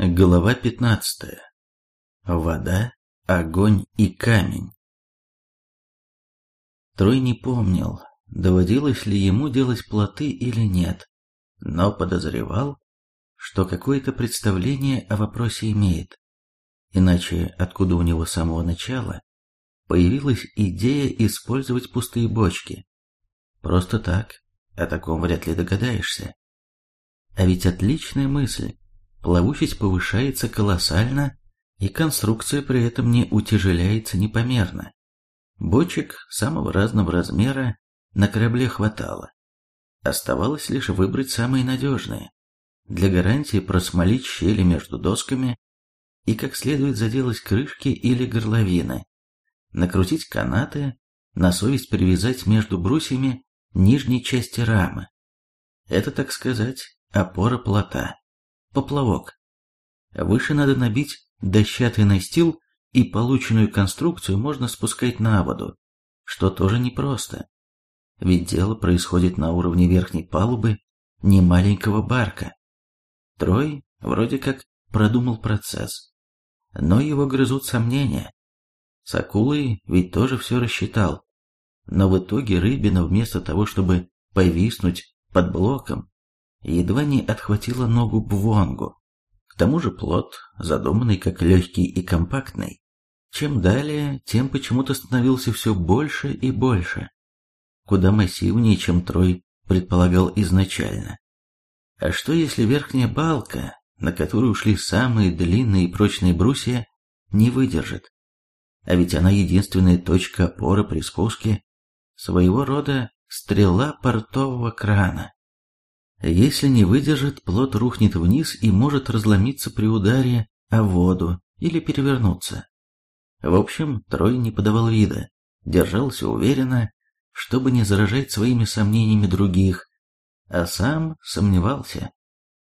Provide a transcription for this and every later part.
Глава 15. Вода, огонь и камень. Трой не помнил, доводилось ли ему делать плоты или нет, но подозревал, что какое-то представление о вопросе имеет. Иначе откуда у него с самого начала появилась идея использовать пустые бочки? Просто так, о таком вряд ли догадаешься. А ведь отличная мысль плавучесть повышается колоссально, и конструкция при этом не утяжеляется непомерно. Бочек самого разного размера на корабле хватало. Оставалось лишь выбрать самые надежные. Для гарантии просмолить щели между досками и как следует заделать крышки или горловины, накрутить канаты, на совесть привязать между брусьями нижней части рамы. Это, так сказать, опора плота поплавок. Выше надо набить дощатый настил, и полученную конструкцию можно спускать на воду, что тоже непросто. Ведь дело происходит на уровне верхней палубы не маленького барка. Трой вроде как продумал процесс, но его грызут сомнения. С акулой ведь тоже все рассчитал, но в итоге рыбина вместо того, чтобы повиснуть под блоком, едва не отхватила ногу Бвонгу. К тому же плод, задуманный как легкий и компактный, чем далее, тем почему-то становился все больше и больше, куда массивнее, чем Трой предполагал изначально. А что если верхняя балка, на которую ушли самые длинные и прочные брусья, не выдержит? А ведь она единственная точка опоры при спуске, своего рода стрела портового крана. Если не выдержит, плод рухнет вниз и может разломиться при ударе о воду или перевернуться. В общем, Трой не подавал вида, держался уверенно, чтобы не заражать своими сомнениями других, а сам сомневался,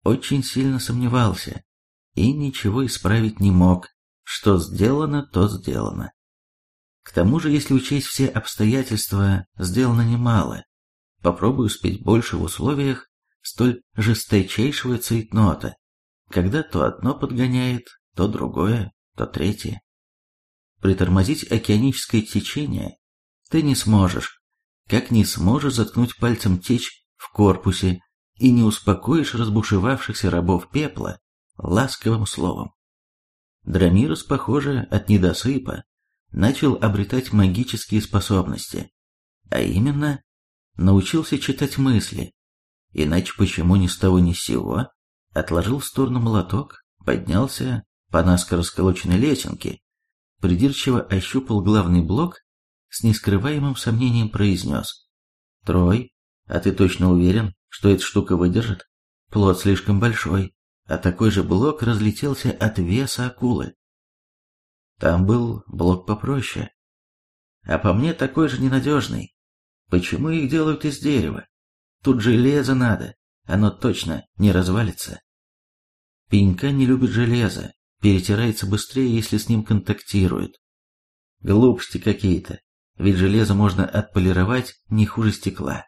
очень сильно сомневался, и ничего исправить не мог, что сделано, то сделано. К тому же, если учесть все обстоятельства, сделано немало. Попробую успеть больше в условиях, столь жесточайшего цейтнота, когда то одно подгоняет, то другое, то третье. Притормозить океаническое течение ты не сможешь, как не сможешь заткнуть пальцем течь в корпусе и не успокоишь разбушевавшихся рабов пепла ласковым словом. Драмирус, похоже, от недосыпа начал обретать магические способности, а именно научился читать мысли, Иначе почему ни с того ни с сего отложил в сторону молоток, поднялся по наскоро сколоченной лесенке, придирчиво ощупал главный блок, с нескрываемым сомнением произнес. «Трой, а ты точно уверен, что эта штука выдержит? Плод слишком большой, а такой же блок разлетелся от веса акулы. Там был блок попроще. А по мне такой же ненадежный. Почему их делают из дерева? Тут железо надо, оно точно не развалится. Пенька не любит железо, перетирается быстрее, если с ним контактирует. Глупости какие-то, ведь железо можно отполировать не хуже стекла.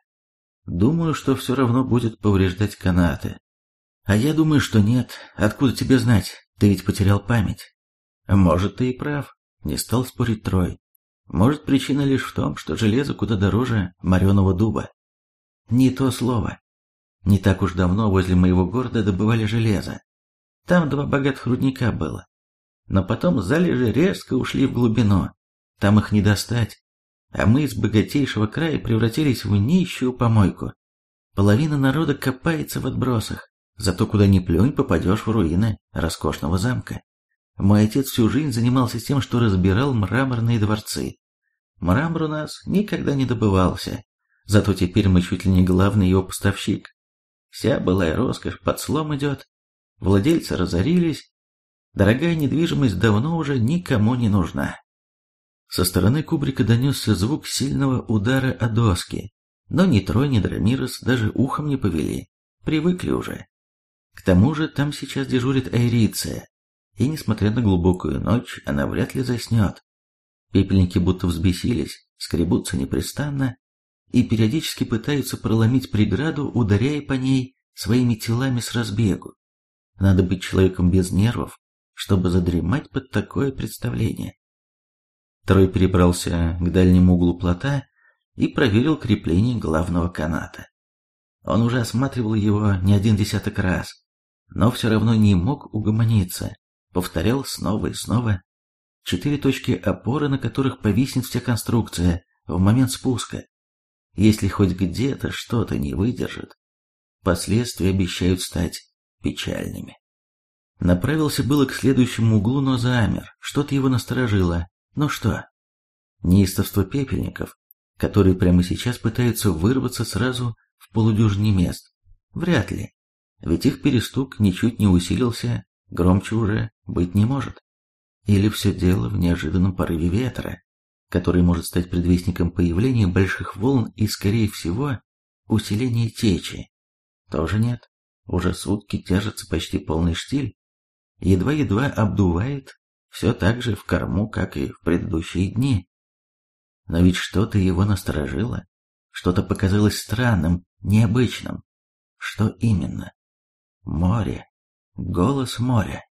Думаю, что все равно будет повреждать канаты. А я думаю, что нет. Откуда тебе знать? Ты ведь потерял память. Может, ты и прав. Не стал спорить Трой. Может, причина лишь в том, что железо куда дороже мореного дуба. Не то слово. Не так уж давно возле моего города добывали железо. Там два богатых рудника было. Но потом залежи резко ушли в глубину. Там их не достать. А мы из богатейшего края превратились в нищую помойку. Половина народа копается в отбросах. Зато куда ни плюнь, попадешь в руины роскошного замка. Мой отец всю жизнь занимался тем, что разбирал мраморные дворцы. Мрамор у нас никогда не добывался, Зато теперь мы чуть ли не главный его поставщик. Вся былая роскошь под слом идет. Владельцы разорились. Дорогая недвижимость давно уже никому не нужна. Со стороны кубрика донесся звук сильного удара о доски, но ни Трой, ни Драмирос даже ухом не повели, привыкли уже. К тому же там сейчас дежурит Айриция, и, несмотря на глубокую ночь, она вряд ли заснет. Пепельники будто взбесились, скребутся непрестанно, и периодически пытаются проломить преграду, ударяя по ней своими телами с разбегу. Надо быть человеком без нервов, чтобы задремать под такое представление. Трой перебрался к дальнему углу плота и проверил крепление главного каната. Он уже осматривал его не один десяток раз, но все равно не мог угомониться, повторял снова и снова. Четыре точки опоры, на которых повиснет вся конструкция в момент спуска. Если хоть где-то что-то не выдержит, последствия обещают стать печальными. Направился было к следующему углу, но замер, что-то его насторожило. Ну что? Неистовство пепельников, которые прямо сейчас пытаются вырваться сразу в полудюжине мест. Вряд ли. Ведь их перестук ничуть не усилился, громче уже быть не может. Или все дело в неожиданном порыве ветра, который может стать предвестником появления больших волн и, скорее всего, усиления течи. Тоже нет. Уже сутки тяжется почти полный штиль. Едва-едва обдувает, все так же в корму, как и в предыдущие дни. Но ведь что-то его насторожило, что-то показалось странным, необычным. Что именно? Море. Голос моря.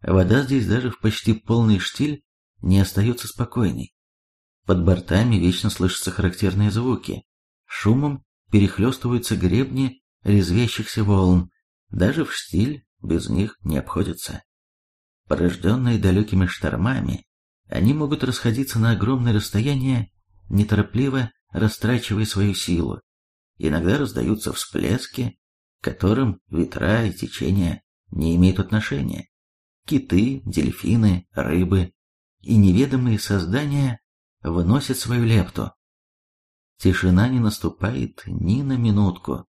Вода здесь даже в почти полный штиль не остается спокойной. Под бортами вечно слышатся характерные звуки. Шумом перехлестываются гребни резвящихся волн. Даже в штиль без них не обходится. Порожденные далекими штормами, они могут расходиться на огромное расстояние, неторопливо растрачивая свою силу. Иногда раздаются всплески, к которым ветра и течения не имеют отношения. Киты, дельфины, рыбы и неведомые создания вносят свою лепту. Тишина не наступает ни на минутку.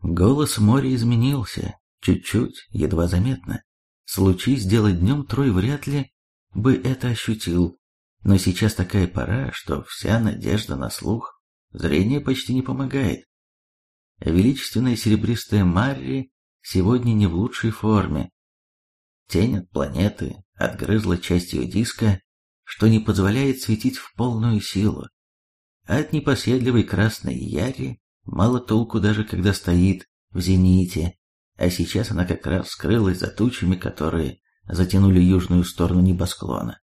Голос моря изменился, чуть-чуть, едва заметно. Случись сделать днем, Трой вряд ли бы это ощутил, но сейчас такая пора, что вся надежда на слух, зрение почти не помогает. Величественная серебристая Марри сегодня не в лучшей форме. Тень от планеты отгрызла часть ее диска, что не позволяет светить в полную силу. от непоседливой красной яри мало толку даже когда стоит в зените, а сейчас она как раз скрылась за тучами, которые затянули южную сторону небосклона.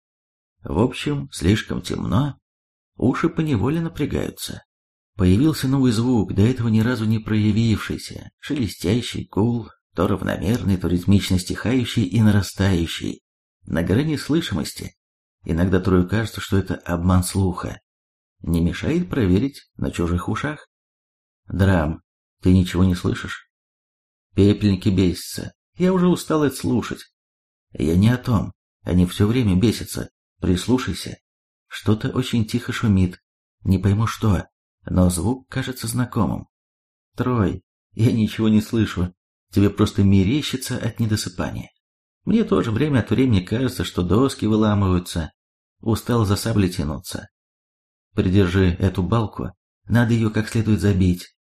В общем, слишком темно, уши поневоле напрягаются. Появился новый звук, до этого ни разу не проявившийся, шелестящий гул, то равномерный, то ритмично стихающий и нарастающий, на грани слышимости. Иногда Трою кажется, что это обман слуха. Не мешает проверить на чужих ушах. Драм, ты ничего не слышишь? Пепельники бесятся. Я уже устал это слушать. Я не о том. Они все время бесятся. Прислушайся. Что-то очень тихо шумит. Не пойму что но звук кажется знакомым. Трой, я ничего не слышу. Тебе просто мерещится от недосыпания. Мне тоже время от времени кажется, что доски выламываются. Устал за саблей тянуться. Придержи эту балку, надо ее как следует забить.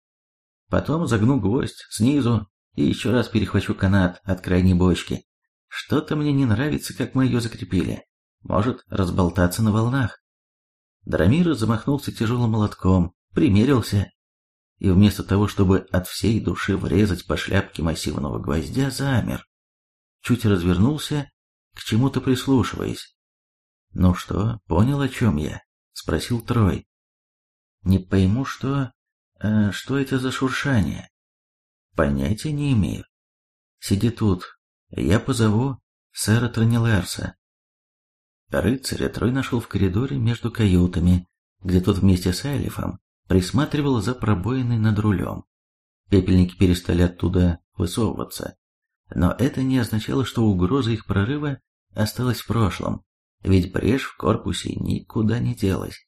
Потом загну гвоздь снизу и еще раз перехвачу канат от крайней бочки. Что-то мне не нравится, как мы ее закрепили. Может разболтаться на волнах. Драмир замахнулся тяжелым молотком, примерился, и вместо того, чтобы от всей души врезать по шляпке массивного гвоздя, замер. Чуть развернулся, к чему-то прислушиваясь. «Ну что, понял, о чем я?» — спросил Трой. «Не пойму, что... Э, что это за шуршание?» «Понятия не имею. Сиди тут, я позову сэра Тронилерса». Рыцаря Трой нашел в коридоре между каютами, где тот вместе с Элифом присматривал за пробоиной над рулем. Пепельники перестали оттуда высовываться. Но это не означало, что угроза их прорыва осталась в прошлом, ведь брешь в корпусе никуда не делась.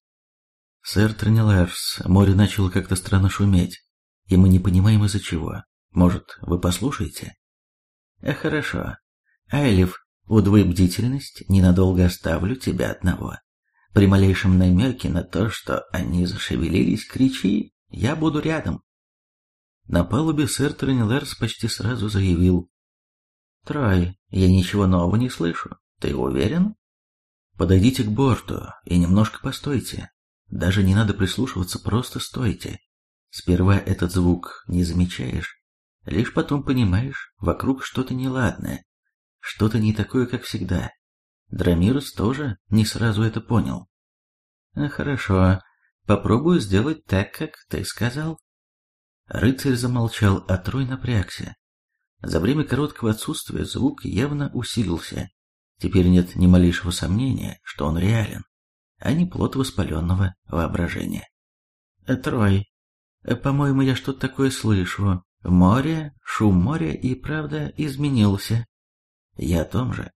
Сэр Тренелерс, море начало как-то странно шуметь, и мы не понимаем из-за чего. Может, вы послушаете? А хорошо. Айлиф, удвой бдительность, ненадолго оставлю тебя одного. При малейшем намеке на то, что они зашевелились, кричи «Я буду рядом!». На палубе сэр Тренелерс почти сразу заявил «Трой, я ничего нового не слышу. Ты уверен?» «Подойдите к борту и немножко постойте. Даже не надо прислушиваться, просто стойте. Сперва этот звук не замечаешь, Лишь потом понимаешь, вокруг что-то неладное, что-то не такое, как всегда. Драмирус тоже не сразу это понял. «А, «Хорошо, попробую сделать так, как ты сказал». Рыцарь замолчал, а Трой напрягся. За время короткого отсутствия звук явно усилился. Теперь нет ни малейшего сомнения, что он реален, а не плод воспаленного воображения. «Трой, по-моему, я что-то такое слышу. Море, шум моря и, правда, изменился. Я о том же.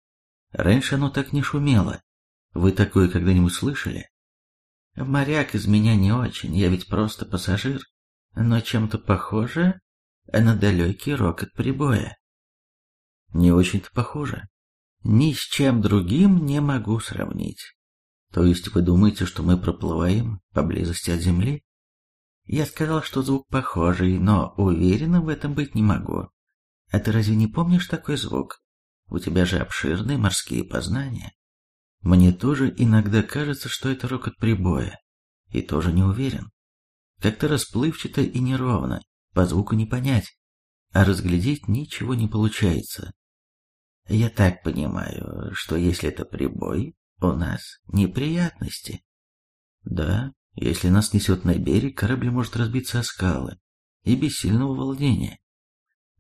Раньше оно так не шумело. Вы такое когда-нибудь слышали? Моряк из меня не очень, я ведь просто пассажир. Но чем-то похоже на далекий рокот прибоя. Не очень-то похоже. Ни с чем другим не могу сравнить. То есть вы думаете, что мы проплываем поблизости от Земли? Я сказал, что звук похожий, но уверенным в этом быть не могу. А ты разве не помнишь такой звук? У тебя же обширные морские познания. Мне тоже иногда кажется, что это рокот прибоя. И тоже не уверен. Как-то расплывчато и неровно, по звуку не понять, а разглядеть ничего не получается. Я так понимаю, что если это прибой, у нас неприятности. Да, если нас несет на берег, корабль может разбиться о скалы, и без сильного волнения.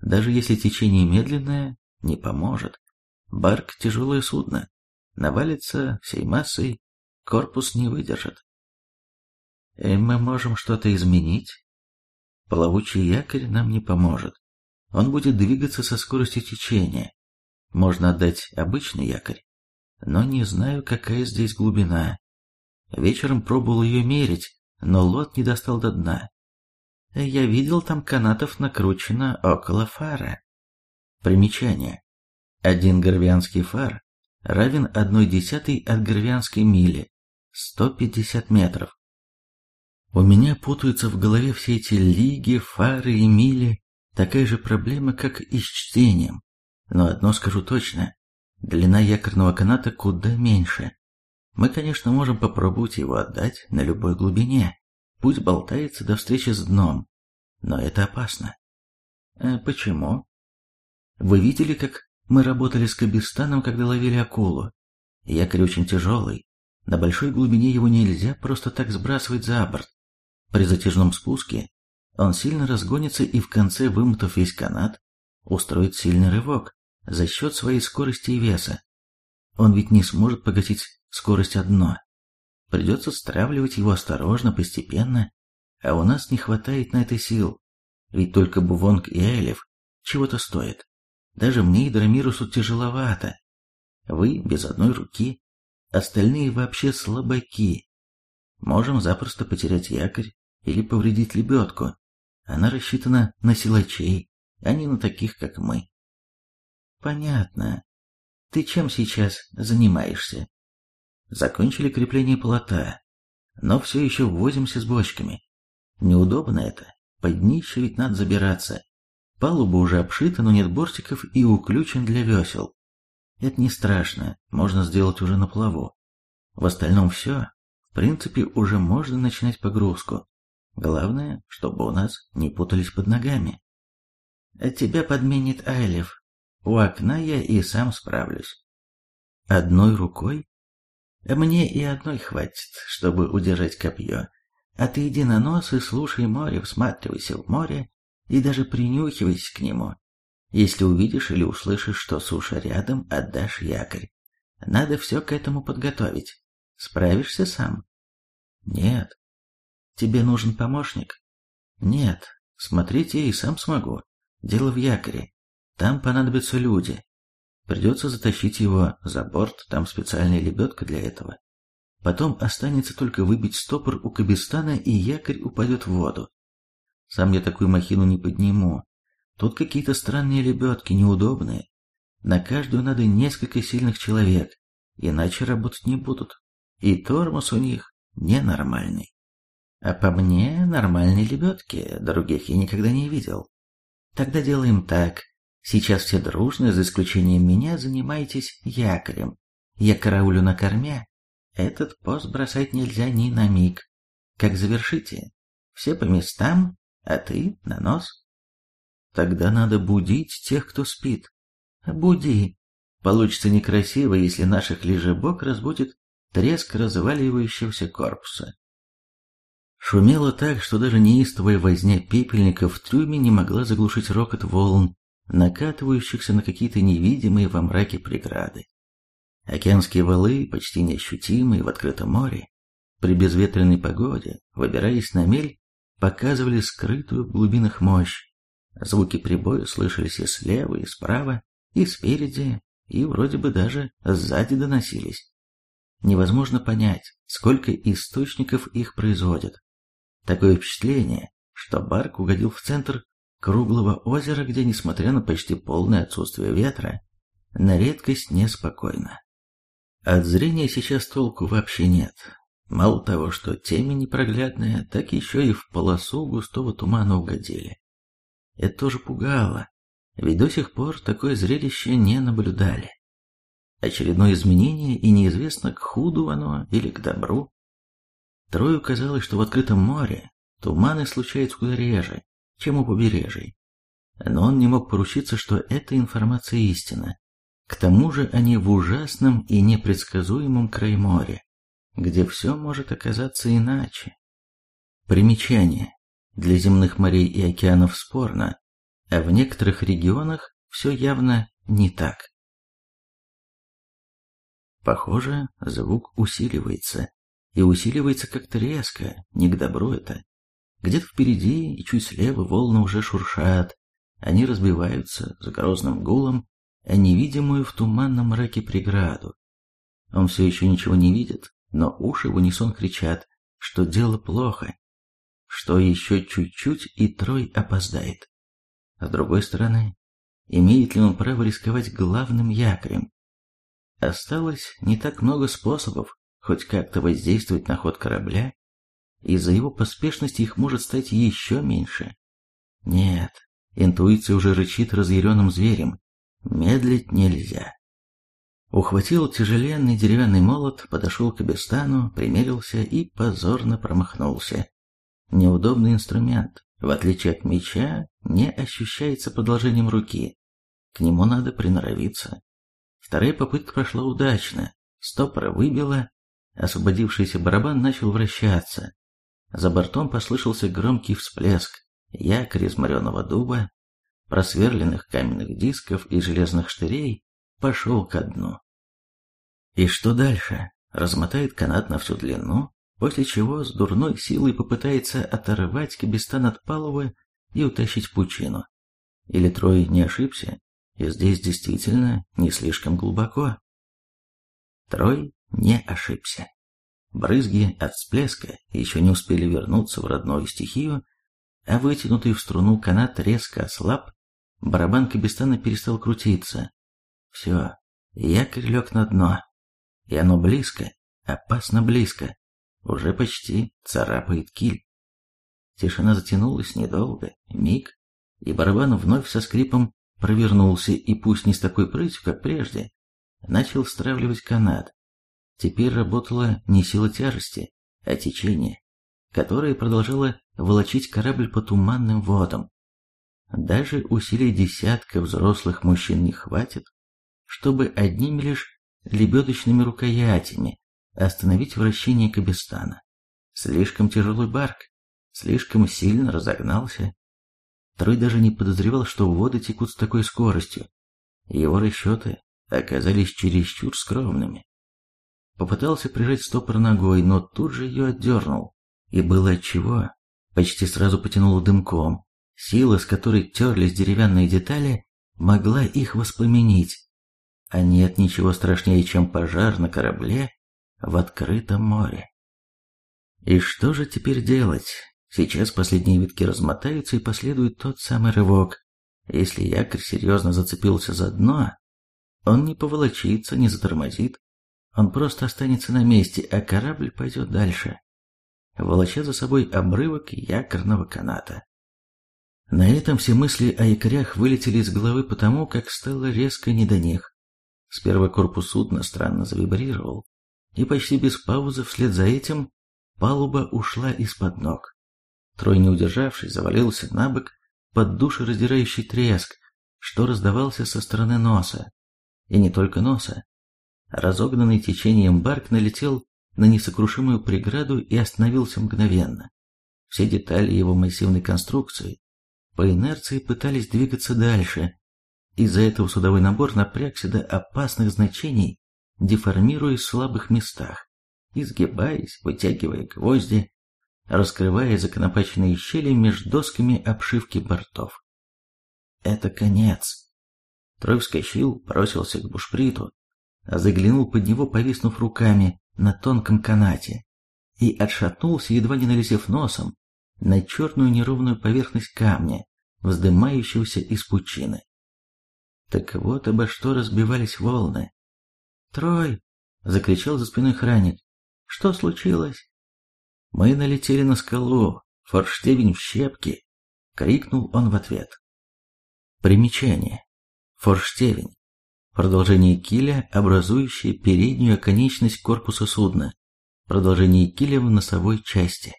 Даже если течение медленное, не поможет. Барк – тяжелое судно. Навалится всей массой, корпус не выдержит. И э, мы можем что-то изменить. Плавучий якорь нам не поможет. Он будет двигаться со скоростью течения. Можно отдать обычный якорь, но не знаю, какая здесь глубина. Вечером пробовал ее мерить, но лот не достал до дна. Я видел, там канатов накручено около фара. Примечание. Один горвианский фар равен одной десятой от горвианской мили, 150 метров. У меня путаются в голове все эти лиги, фары и мили, такая же проблема, как и с чтением. Но одно скажу точно, длина якорного каната куда меньше. Мы, конечно, можем попробовать его отдать на любой глубине. Пусть болтается до встречи с дном. Но это опасно. А почему? Вы видели, как мы работали с Кабистаном, когда ловили акулу? Якорь очень тяжелый. На большой глубине его нельзя просто так сбрасывать за борт. При затяжном спуске он сильно разгонится и в конце, вымотав весь канат, устроит сильный рывок за счет своей скорости и веса. Он ведь не сможет погасить скорость одно. Придется стравливать его осторожно, постепенно, а у нас не хватает на это сил, ведь только Бувонг и Элев чего-то стоят. Даже мне и Драмирусу тяжеловато. Вы без одной руки, остальные вообще слабаки. Можем запросто потерять якорь или повредить лебедку. Она рассчитана на силачей, а не на таких, как мы. Понятно. Ты чем сейчас занимаешься? Закончили крепление плота, но все еще возимся с бочками. Неудобно это, под днище ведь надо забираться. Палуба уже обшита, но нет бортиков и уключен для весел. Это не страшно, можно сделать уже на плаву. В остальном все. В принципе, уже можно начинать погрузку. Главное, чтобы у нас не путались под ногами. Тебя подменит Айлев. У окна я и сам справлюсь. Одной рукой? Мне и одной хватит, чтобы удержать копье. А ты иди на нос и слушай море, всматривайся в море и даже принюхивайся к нему. Если увидишь или услышишь, что суша рядом, отдашь якорь. Надо все к этому подготовить. Справишься сам? Нет. Тебе нужен помощник? Нет. Смотрите, я и сам смогу. Дело в якоре. Там понадобятся люди. Придется затащить его за борт, там специальная лебедка для этого. Потом останется только выбить стопор у Кабистана, и якорь упадет в воду. Сам я такую махину не подниму. Тут какие-то странные лебедки, неудобные. На каждую надо несколько сильных человек, иначе работать не будут. И тормоз у них ненормальный. А по мне, нормальные лебедки, других я никогда не видел. Тогда делаем так. Сейчас все дружно, за исключением меня, занимайтесь якорем. Я караулю на корме. Этот пост бросать нельзя ни на миг. Как завершите? Все по местам, а ты на нос. Тогда надо будить тех, кто спит. Буди. Получится некрасиво, если наших лежебок разбудит треск разваливающегося корпуса. Шумело так, что даже неистовая возня пепельника в трюме не могла заглушить рокот волн, накатывающихся на какие-то невидимые во мраке преграды. Океанские валы, почти неощутимые в открытом море, при безветренной погоде, выбираясь на мель, показывали скрытую в глубинах мощь. Звуки прибоя слышались и слева, и справа, и спереди, и вроде бы даже сзади доносились. Невозможно понять, сколько источников их производят. Такое впечатление, что Барк угодил в центр круглого озера, где, несмотря на почти полное отсутствие ветра, на редкость неспокойно. От зрения сейчас толку вообще нет. Мало того, что темень непроглядная, так еще и в полосу густого тумана угодили. Это тоже пугало, ведь до сих пор такое зрелище не наблюдали. Очередное изменение, и неизвестно, к худу оно или к добру. Трою казалось, что в открытом море туманы случаются куда реже, чем у побережий. Но он не мог поручиться, что эта информация истина. К тому же они в ужасном и непредсказуемом крае моря, где все может оказаться иначе. Примечание. Для земных морей и океанов спорно, а в некоторых регионах все явно не так. Похоже, звук усиливается, и усиливается как-то резко, не к добру это. Где-то впереди и чуть слева волны уже шуршат, они разбиваются с грозным гулом а невидимую в туманном мраке преграду. Он все еще ничего не видит, но уши в унисон кричат, что дело плохо, что еще чуть-чуть и Трой опоздает. С другой стороны, имеет ли он право рисковать главным якорем? Осталось не так много способов хоть как-то воздействовать на ход корабля, из-за его поспешности их может стать еще меньше. Нет, интуиция уже рычит разъяренным зверем, Медлить нельзя. Ухватил тяжеленный деревянный молот, подошел к Абистану, примерился и позорно промахнулся. Неудобный инструмент, в отличие от меча, не ощущается продолжением руки. К нему надо приноровиться. Вторая попытка прошла удачно. Стопора выбила, освободившийся барабан начал вращаться. За бортом послышался громкий всплеск. Якорь из мореного дуба просверленных каменных дисков и железных штырей, пошел ко дну. И что дальше? Размотает канат на всю длину, после чего с дурной силой попытается оторвать кабестан от палубы и утащить пучину. Или Трой не ошибся, и здесь действительно не слишком глубоко. Трой не ошибся. Брызги от всплеска еще не успели вернуться в родную стихию, а вытянутый в струну канат резко ослаб Барабан Кабистана перестал крутиться. Все, якорь лег на дно. И оно близко, опасно близко. Уже почти царапает киль. Тишина затянулась недолго, миг, и барабан вновь со скрипом провернулся и пусть не с такой прытью, как прежде, начал стравливать канат. Теперь работала не сила тяжести, а течение, которое продолжало волочить корабль по туманным водам. Даже усилий десятка взрослых мужчин не хватит, чтобы одними лишь лебедочными рукоятями остановить вращение Кабестана. Слишком тяжелый барк, слишком сильно разогнался. Трой даже не подозревал, что воды текут с такой скоростью. Его расчеты оказались чересчур скромными. Попытался прижать стопор ногой, но тут же ее отдернул. И было отчего. Почти сразу потянуло дымком, Сила, с которой терлись деревянные детали, могла их воспламенить. А нет ничего страшнее, чем пожар на корабле в открытом море. И что же теперь делать? Сейчас последние витки размотаются и последует тот самый рывок. Если якорь серьезно зацепился за дно, он не поволочится, не затормозит. Он просто останется на месте, а корабль пойдет дальше, волоча за собой обрывок якорного каната. На этом все мысли о якорях вылетели из головы потому, как стало резко не до них. Сперва корпус судна странно завибрировал, и почти без паузы вслед за этим палуба ушла из-под ног. Трой, не удержавшись, завалился на бок, под душераздирающий треск, что раздавался со стороны носа. И не только носа. Разогнанный течением барк налетел на несокрушимую преграду и остановился мгновенно. Все детали его массивной конструкции по инерции пытались двигаться дальше. Из-за этого судовой набор напрягся до опасных значений, деформируясь в слабых местах, изгибаясь, вытягивая гвозди, раскрывая законопаченные щели между досками обшивки бортов. Это конец. Трой вскочил, бросился к бушприту, заглянул под него, повиснув руками на тонком канате, и отшатнулся, едва не налезев носом, на черную неровную поверхность камня, вздымающегося из пучины. Так вот обо что разбивались волны. «Трой!» — закричал за спиной храник. «Что случилось?» «Мы налетели на скалу, форштевень в щепки!» — крикнул он в ответ. Примечание. Форштевень. Продолжение киля, образующее переднюю оконечность корпуса судна. Продолжение киля в носовой части.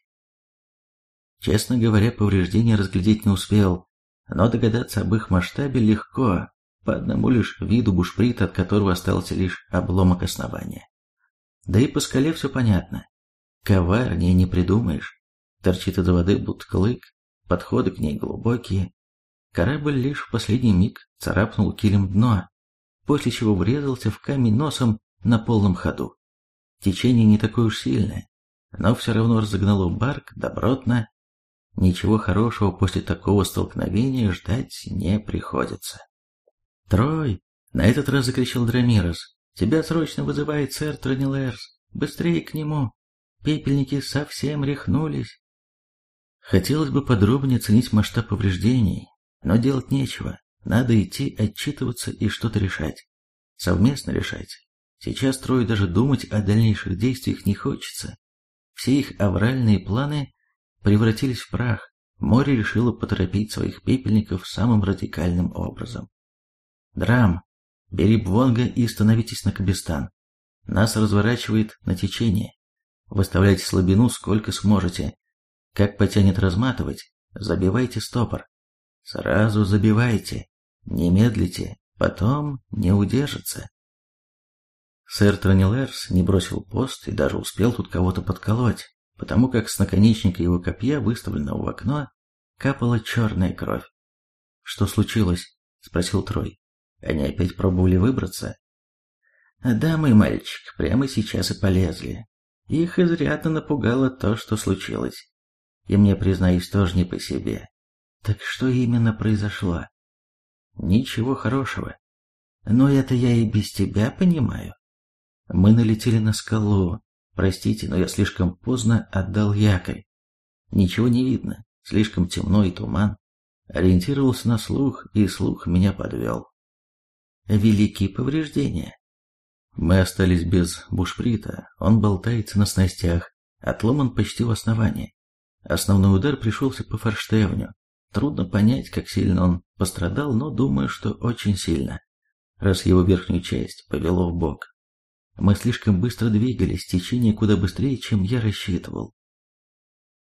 Честно говоря, повреждения разглядеть не успел, но догадаться об их масштабе легко, по одному лишь виду бушприта, от которого остался лишь обломок основания. Да и по скале все понятно. Коварнее не придумаешь. Торчит из воды будто клык, подходы к ней глубокие. Корабль лишь в последний миг царапнул килем дно, после чего врезался в камень носом на полном ходу. Течение не такое уж сильное, но все равно разогнало барк добротно Ничего хорошего после такого столкновения ждать не приходится. «Трой!» — на этот раз закричал Драмирос. «Тебя срочно вызывает сэр Тронилерс. Быстрее к нему! Пепельники совсем рехнулись!» Хотелось бы подробнее оценить масштаб повреждений, но делать нечего. Надо идти отчитываться и что-то решать. Совместно решать. Сейчас Трой даже думать о дальнейших действиях не хочется. Все их авральные планы превратились в прах, море решило поторопить своих пепельников самым радикальным образом. Драм, бери Бвонга и становитесь на Кабистан. Нас разворачивает на течение. Выставляйте слабину сколько сможете. Как потянет разматывать, забивайте стопор. Сразу забивайте, не медлите, потом не удержится. Сэр Тронилерс не бросил пост и даже успел тут кого-то подколоть, потому как с наконечника его копья, выставленного в окно, капала черная кровь. «Что случилось?» — спросил Трой. «Они опять пробовали выбраться?» «Да, мой мальчик, прямо сейчас и полезли. Их изрядно напугало то, что случилось. И мне, признаюсь, тоже не по себе. Так что именно произошло?» «Ничего хорошего. Но это я и без тебя понимаю. Мы налетели на скалу, Простите, но я слишком поздно отдал якорь. Ничего не видно, слишком темно и туман. Ориентировался на слух, и слух меня подвел. Великие повреждения. Мы остались без бушприта, он болтается на снастях, отломан почти в основании. Основной удар пришелся по форштевню. Трудно понять, как сильно он пострадал, но думаю, что очень сильно, раз его верхнюю часть повело в бок. Мы слишком быстро двигались, течение куда быстрее, чем я рассчитывал.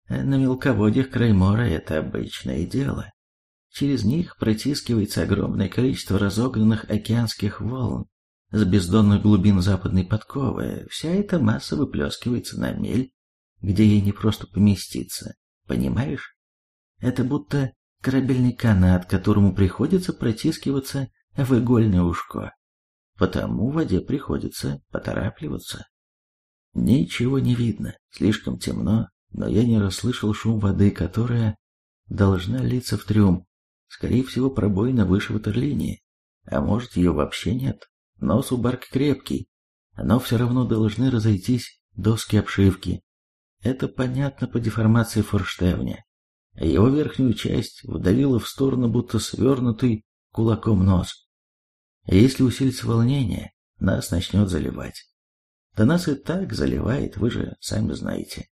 На мелководьях Краймора это обычное дело. Через них протискивается огромное количество разогнанных океанских волн. С бездонных глубин западной подковы вся эта масса выплескивается на мель, где ей не просто поместиться. Понимаешь? Это будто корабельный канат, которому приходится протискиваться в игольное ушко потому в воде приходится поторапливаться. Ничего не видно, слишком темно, но я не расслышал шум воды, которая должна литься в трюм. Скорее всего, пробоина выше ватерлинии, а может ее вообще нет. Нос у барки крепкий, но все равно должны разойтись доски обшивки. Это понятно по деформации форштевня. Его верхнюю часть вдавило в сторону, будто свернутый кулаком нос. Если усилится волнение, нас начнет заливать. Да нас и так заливает, вы же сами знаете.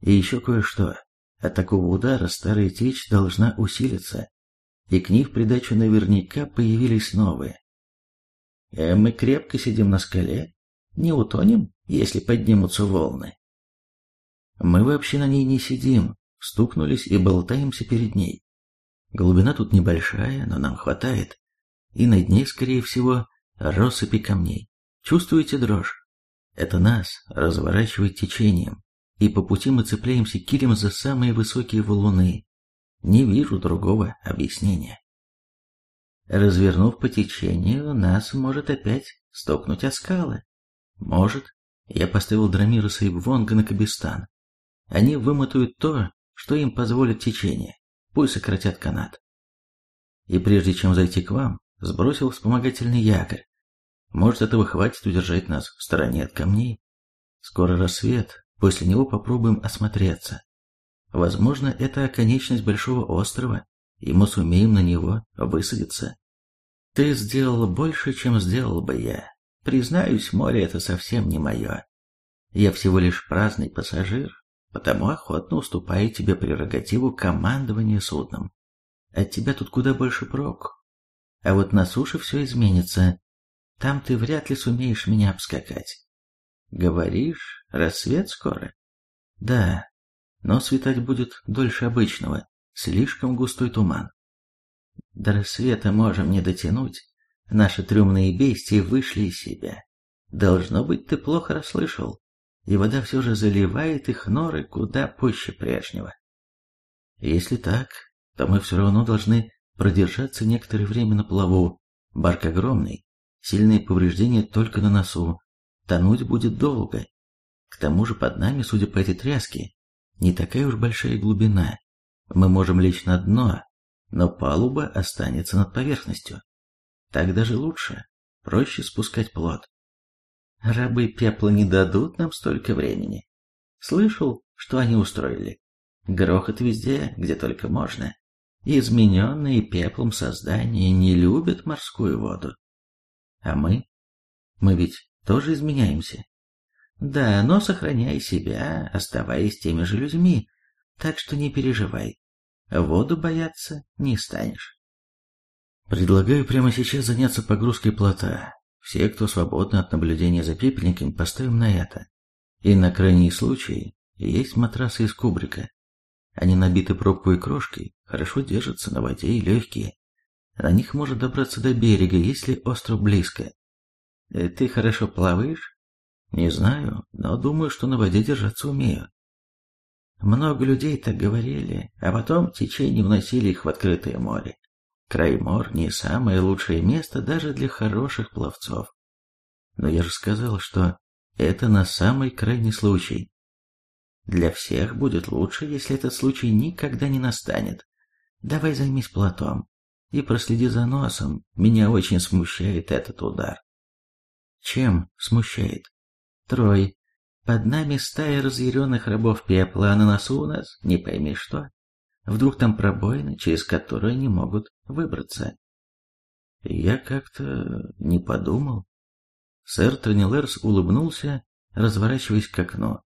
И еще кое-что. От такого удара старая течь должна усилиться, и к ней в придачу наверняка появились новые. Э, мы крепко сидим на скале, не утонем, если поднимутся волны. Мы вообще на ней не сидим, стукнулись и болтаемся перед ней. Глубина тут небольшая, но нам хватает. И на дне, скорее всего, россыпи камней. Чувствуете дрожь? Это нас разворачивает течением, и по пути мы цепляемся килем за самые высокие валуны. Не вижу другого объяснения. Развернув по течению, нас может опять стукнуть о скалы. Может, я поставил Драмируса и Бвонга на Кабистан. Они вымотают то, что им позволит течение. Пусть сократят канат. И прежде чем зайти к вам, сбросил вспомогательный якорь. Может, этого хватит удержать нас в стороне от камней. Скоро рассвет, после него попробуем осмотреться. Возможно, это оконечность большого острова, и мы сумеем на него высадиться. Ты сделал больше, чем сделал бы я. Признаюсь, море это совсем не мое. Я всего лишь праздный пассажир, потому охотно уступаю тебе прерогативу командования судном. От тебя тут куда больше прок. А вот на суше все изменится. Там ты вряд ли сумеешь меня обскакать. Говоришь, рассвет скоро? Да, но светать будет дольше обычного, слишком густой туман. До рассвета можем не дотянуть. Наши трюмные бестии вышли из себя. Должно быть, ты плохо расслышал и вода все же заливает их норы куда позже прежнего. Если так, то мы все равно должны продержаться некоторое время на плаву. Барк огромный, сильные повреждения только на носу, тонуть будет долго. К тому же под нами, судя по этой тряске, не такая уж большая глубина. Мы можем лечь на дно, но палуба останется над поверхностью. Так даже лучше, проще спускать плот. Рабы пепла не дадут нам столько времени. Слышал, что они устроили. Грохот везде, где только можно. Измененные пеплом создания не любят морскую воду. А мы? Мы ведь тоже изменяемся. Да, но сохраняй себя, оставаясь теми же людьми, так что не переживай. Воду бояться не станешь. Предлагаю прямо сейчас заняться погрузкой плота. Все, кто свободны от наблюдения за пепельниками, поставим на это. И на крайний случай есть матрасы из кубрика. Они набиты пробкой и крошкой, хорошо держатся на воде и легкие. На них может добраться до берега, если остров близко. Э, ты хорошо плаваешь? Не знаю, но думаю, что на воде держаться умею. Много людей так говорили, а потом течение вносили их в открытое море. Краймор не самое лучшее место даже для хороших пловцов. Но я же сказал, что это на самый крайний случай. Для всех будет лучше, если этот случай никогда не настанет. Давай займись платом и проследи за носом. Меня очень смущает этот удар. Чем смущает? Трой. Под нами стая разъяренных рабов пепла, а на носу у нас не пойми что. Вдруг там пробоина, через которую они могут выбраться. Я как-то не подумал. Сэр Тронилерс улыбнулся, разворачиваясь к окну.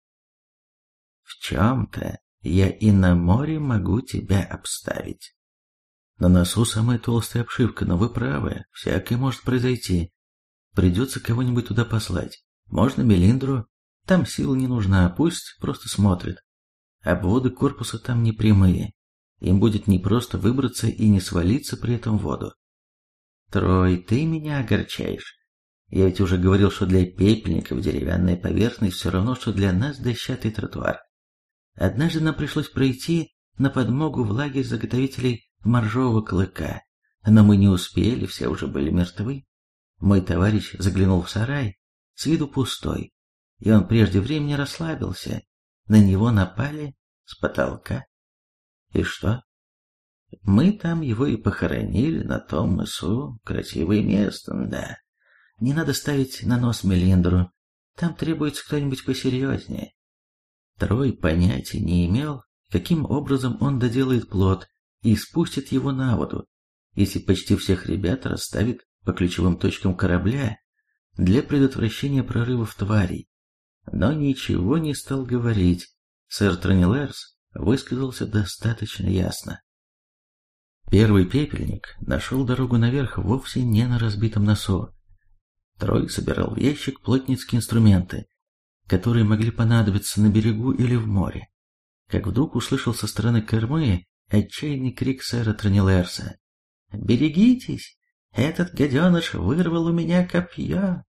В чем-то я и на море могу тебя обставить. На носу самая толстая обшивка, но вы правы, всякое может произойти. Придется кого-нибудь туда послать. Можно Мелиндру, там сил не нужна, пусть просто смотрит. Обводы корпуса там не прямые, им будет непросто выбраться и не свалиться при этом в воду. Трой, ты меня огорчаешь. Я ведь уже говорил, что для пепельников деревянная поверхность все равно, что для нас дощатый тротуар. Однажды нам пришлось пройти на подмогу в лагерь заготовителей моржового клыка, но мы не успели, все уже были мертвы. Мой товарищ заглянул в сарай, с виду пустой, и он прежде времени расслабился. На него напали с потолка. И что? Мы там его и похоронили на том мысу. Красивое место, да. Не надо ставить на нос Мелиндру. Там требуется кто-нибудь посерьезнее. Трой понятия не имел, каким образом он доделает плод и спустит его на воду, если почти всех ребят расставит по ключевым точкам корабля для предотвращения прорывов тварей. Но ничего не стал говорить. Сэр Тронилерс высказался достаточно ясно. Первый пепельник нашел дорогу наверх вовсе не на разбитом носу. Трой собирал в ящик плотницкие инструменты, которые могли понадобиться на берегу или в море. Как вдруг услышал со стороны кормы отчаянный крик сэра Тронилерса. «Берегитесь! Этот гаденыш вырвал у меня копье!»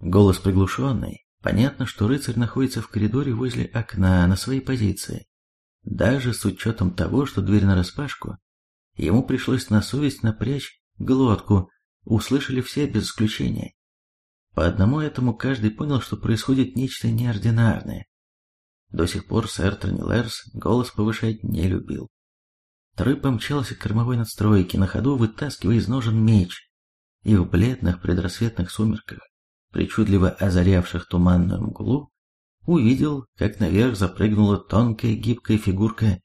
Голос приглушенный. Понятно, что рыцарь находится в коридоре возле окна на своей позиции. Даже с учетом того, что дверь нараспашку, ему пришлось на совесть напрячь глотку, услышали все без исключения. По одному этому каждый понял, что происходит нечто неординарное. До сих пор сэр Тронилерс голос повышать не любил. Трой помчался к кормовой надстройке, на ходу вытаскивая из ножен меч, и в бледных предрассветных сумерках, причудливо озарявших туманную мглу, увидел, как наверх запрыгнула тонкая гибкая фигурка,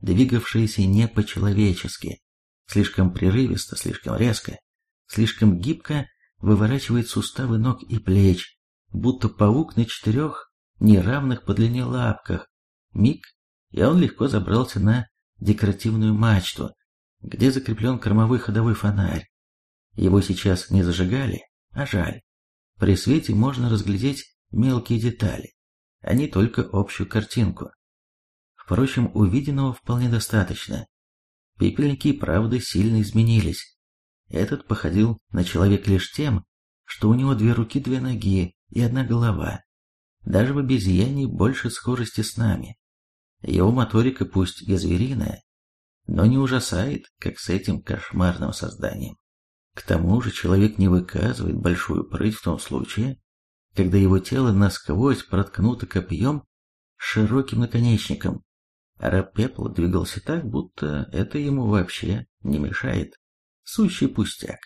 двигавшаяся не по-человечески, слишком прерывисто, слишком резко, слишком гибко выворачивает суставы ног и плеч, будто паук на четырех неравных по длине лапках. Миг, и он легко забрался на декоративную мачту, где закреплен кормовой ходовой фонарь. Его сейчас не зажигали, а жаль. При свете можно разглядеть мелкие детали, а не только общую картинку. Впрочем, увиденного вполне достаточно. Пепельники, правда, сильно изменились. Этот походил на человека лишь тем, что у него две руки, две ноги и одна голова. Даже в обезьяне больше скорости с нами. Его моторика пусть и звериная, но не ужасает, как с этим кошмарным созданием. К тому же человек не выказывает большую прыть в том случае, когда его тело насквозь проткнуто копьем широким наконечником, раб двигался так, будто это ему вообще не мешает. Сущий пустяк.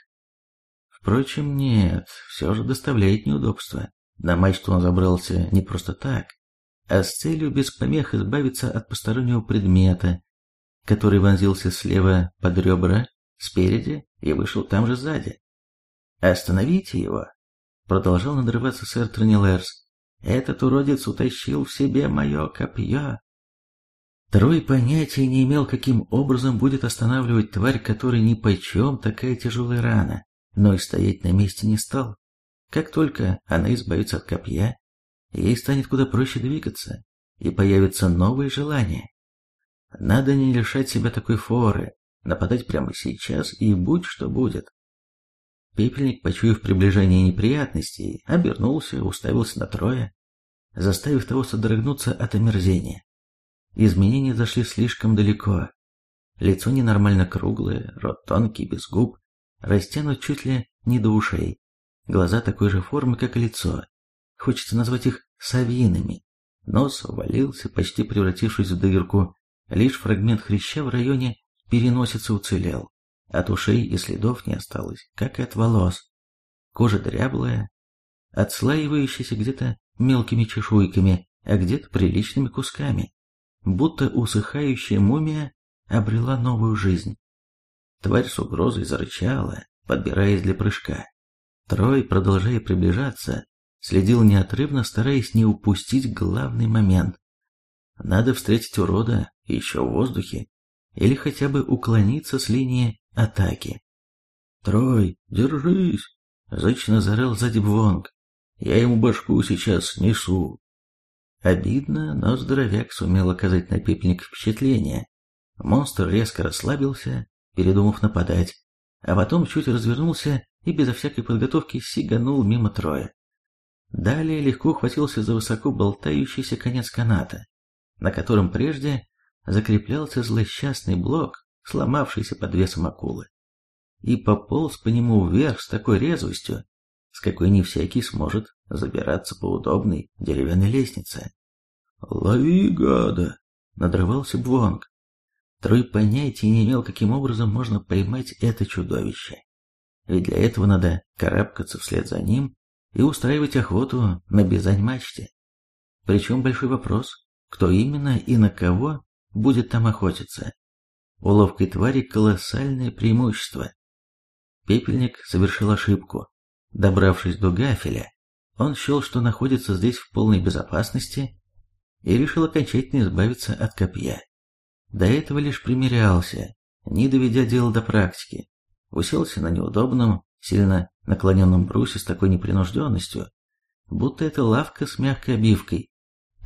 Впрочем, нет, все же доставляет неудобства. На мачту он забрался не просто так, а с целью без помех избавиться от постороннего предмета, который вонзился слева под ребра, спереди и вышел там же сзади. «Остановите его!» — продолжал надрываться сэр Тронилерс. «Этот уродец утащил в себе мое копье!» Трой понятия не имел, каким образом будет останавливать тварь, которой нипочем такая тяжелая рана, но и стоять на месте не стал. Как только она избавится от копья, ей станет куда проще двигаться, и появится новые желания. Надо не лишать себя такой форы, нападать прямо сейчас и будь что будет. Пепельник, почуяв приближение неприятностей, обернулся, уставился на Троя, заставив того содрогнуться от омерзения. Изменения зашли слишком далеко. Лицо ненормально круглое, рот тонкий, без губ, растянут чуть ли не до ушей. Глаза такой же формы, как и лицо. Хочется назвать их совиными. Нос валился, почти превратившись в дырку. Лишь фрагмент хряща в районе переносицы уцелел. От ушей и следов не осталось, как и от волос. Кожа дряблая, отслаивающаяся где-то мелкими чешуйками, а где-то приличными кусками. Будто усыхающая мумия обрела новую жизнь. Тварь с угрозой зарычала, подбираясь для прыжка. Трой, продолжая приближаться, следил неотрывно, стараясь не упустить главный момент. Надо встретить урода еще в воздухе, или хотя бы уклониться с линии атаки. «Трой, держись!» — зычно зарыл сзади Бвонг. «Я ему башку сейчас снесу!» Обидно, но здоровяк сумел оказать на пепельник впечатление. Монстр резко расслабился, передумав нападать, а потом чуть развернулся и безо всякой подготовки сиганул мимо Троя. Далее легко ухватился за высоко болтающийся конец каната, на котором прежде закреплялся злосчастный блок, сломавшийся под весом акулы, и пополз по нему вверх с такой резвостью, с какой не всякий сможет забираться по удобной деревянной лестнице. «Лови, гада!» — надрывался Бвонг. Трой понятия не имел, каким образом можно поймать это чудовище. Ведь для этого надо карабкаться вслед за ним и устраивать охоту на бизань-мачте. Причем большой вопрос, кто именно и на кого будет там охотиться. У ловкой твари колоссальное преимущество. Пепельник совершил ошибку. Добравшись до гафеля, он счел, что находится здесь в полной безопасности и решил окончательно избавиться от копья. До этого лишь примирялся, не доведя дело до практики уселся на неудобном, сильно наклоненном брусе с такой непринужденностью, будто это лавка с мягкой обивкой,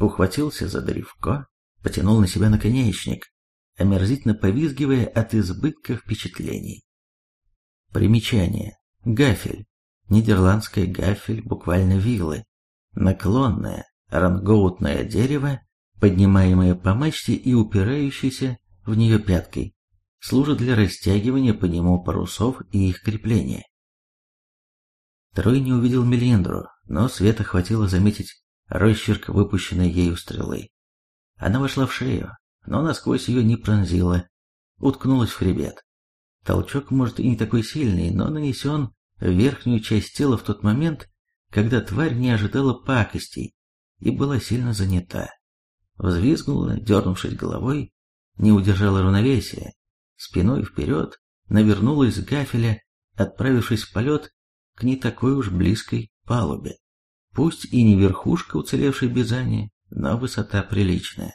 ухватился за древко, потянул на себя наконечник, омерзительно повизгивая от избытка впечатлений. Примечание. Гафель. Нидерландская гафель, буквально вилы. Наклонное, рангоутное дерево, поднимаемое по мачте и упирающееся в нее пяткой, служит для растягивания по нему парусов и их крепления. Трой не увидел Мелиндру, но света хватило заметить росчерк выпущенной ею стрелы. Она вошла в шею, но насквозь ее не пронзила, уткнулась в хребет. Толчок, может, и не такой сильный, но нанесен в верхнюю часть тела в тот момент, когда тварь не ожидала пакостей и была сильно занята. Взвизгнула, дернувшись головой, не удержала равновесия, спиной вперед, навернулась с гафеля, отправившись в полет к не такой уж близкой палубе. Пусть и не верхушка уцелевшей Бизани, но высота приличная.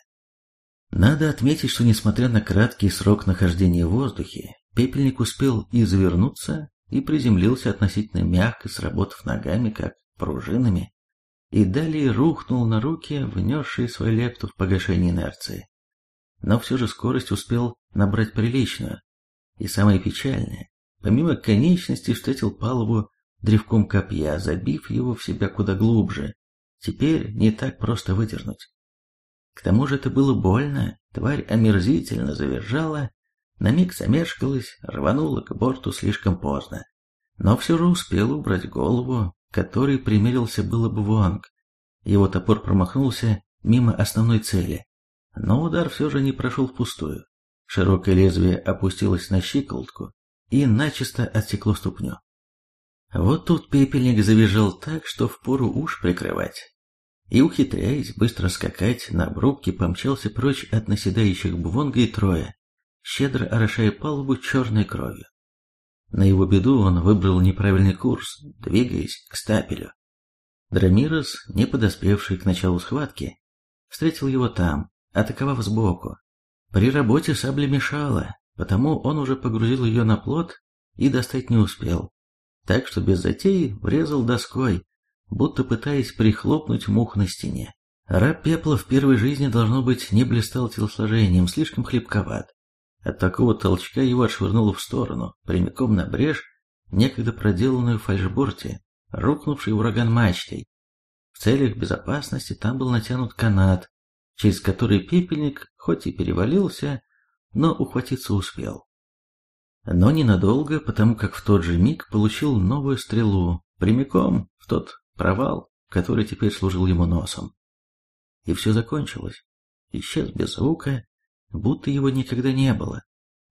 Надо отметить, что несмотря на краткий срок нахождения в воздухе, пепельник успел извернуться и приземлился относительно мягко, сработав ногами, как пружинами, и далее рухнул на руки, внесшие свою лепту в погашение инерции. Но все же скорость успел набрать приличную. И самое печальное, помимо конечности встретил палубу древком копья, забив его в себя куда глубже. Теперь не так просто выдернуть. К тому же это было больно, тварь омерзительно завержала, на миг замешкалась, рванула к борту слишком поздно. Но все же успела убрать голову, которой примерился было бы Вонг. Его топор промахнулся мимо основной цели, но удар все же не прошел впустую. Широкое лезвие опустилось на щиколотку и начисто отсекло ступню. Вот тут пепельник завизжал так, что впору уж прикрывать. И, ухитряясь быстро скакать, на обрубке помчался прочь от наседающих Бвонга и Троя, щедро орошая палубу черной кровью. На его беду он выбрал неправильный курс, двигаясь к стапелю. Драмирос, не подоспевший к началу схватки, встретил его там, атаковав сбоку. При работе сабля мешала, потому он уже погрузил ее на плот и достать не успел так что без затей врезал доской, будто пытаясь прихлопнуть мух на стене. Раб пепла в первой жизни, должно быть, не блистал телосложением, слишком хлипковат. От такого толчка его отшвырнуло в сторону, прямиком на брешь, некогда проделанную в фальшборте, рухнувший ураган мачтой. В целях безопасности там был натянут канат, через который пепельник, хоть и перевалился, но ухватиться успел но ненадолго, потому как в тот же миг получил новую стрелу, прямиком в тот провал, который теперь служил ему носом. И все закончилось. Исчез без звука, будто его никогда не было.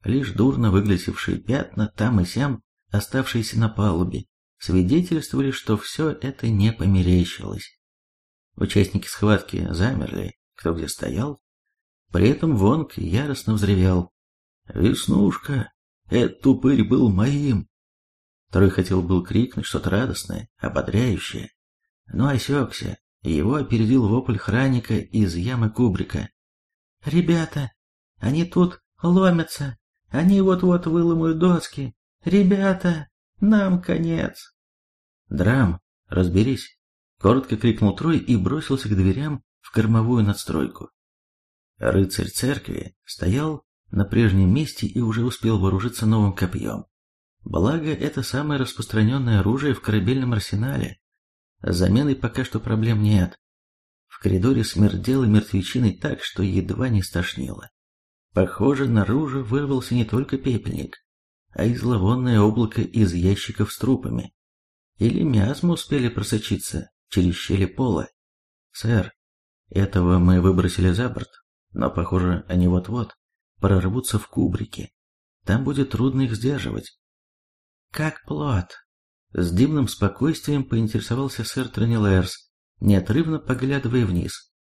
Лишь дурно выглядевшие пятна там и сям, оставшиеся на палубе, свидетельствовали, что все это не померещилось. Участники схватки замерли, кто где стоял. При этом Вонг яростно взревел. «Веснушка, этот тупырь был моим. Трой хотел был крикнуть что-то радостное, ободряющее, но осекся, и его опередил вопль храника из ямы кубрика. «Ребята, они тут ломятся, они вот-вот выломают доски. Ребята, нам конец!» «Драм, разберись!» — коротко крикнул Трой и бросился к дверям в кормовую надстройку. Рыцарь церкви стоял на прежнем месте и уже успел вооружиться новым копьем. Благо, это самое распространенное оружие в корабельном арсенале. С заменой пока что проблем нет. В коридоре смердело мертвечиной так, что едва не стошнило. Похоже, наружу вырвался не только пепельник, а и зловонное облако из ящиков с трупами. Или миазмы успели просочиться через щели пола. Сэр, этого мы выбросили за борт, но, похоже, они вот-вот прорвутся в кубрике. Там будет трудно их сдерживать. Как плод. С дивным спокойствием поинтересовался сэр Тронилерс, неотрывно поглядывая вниз.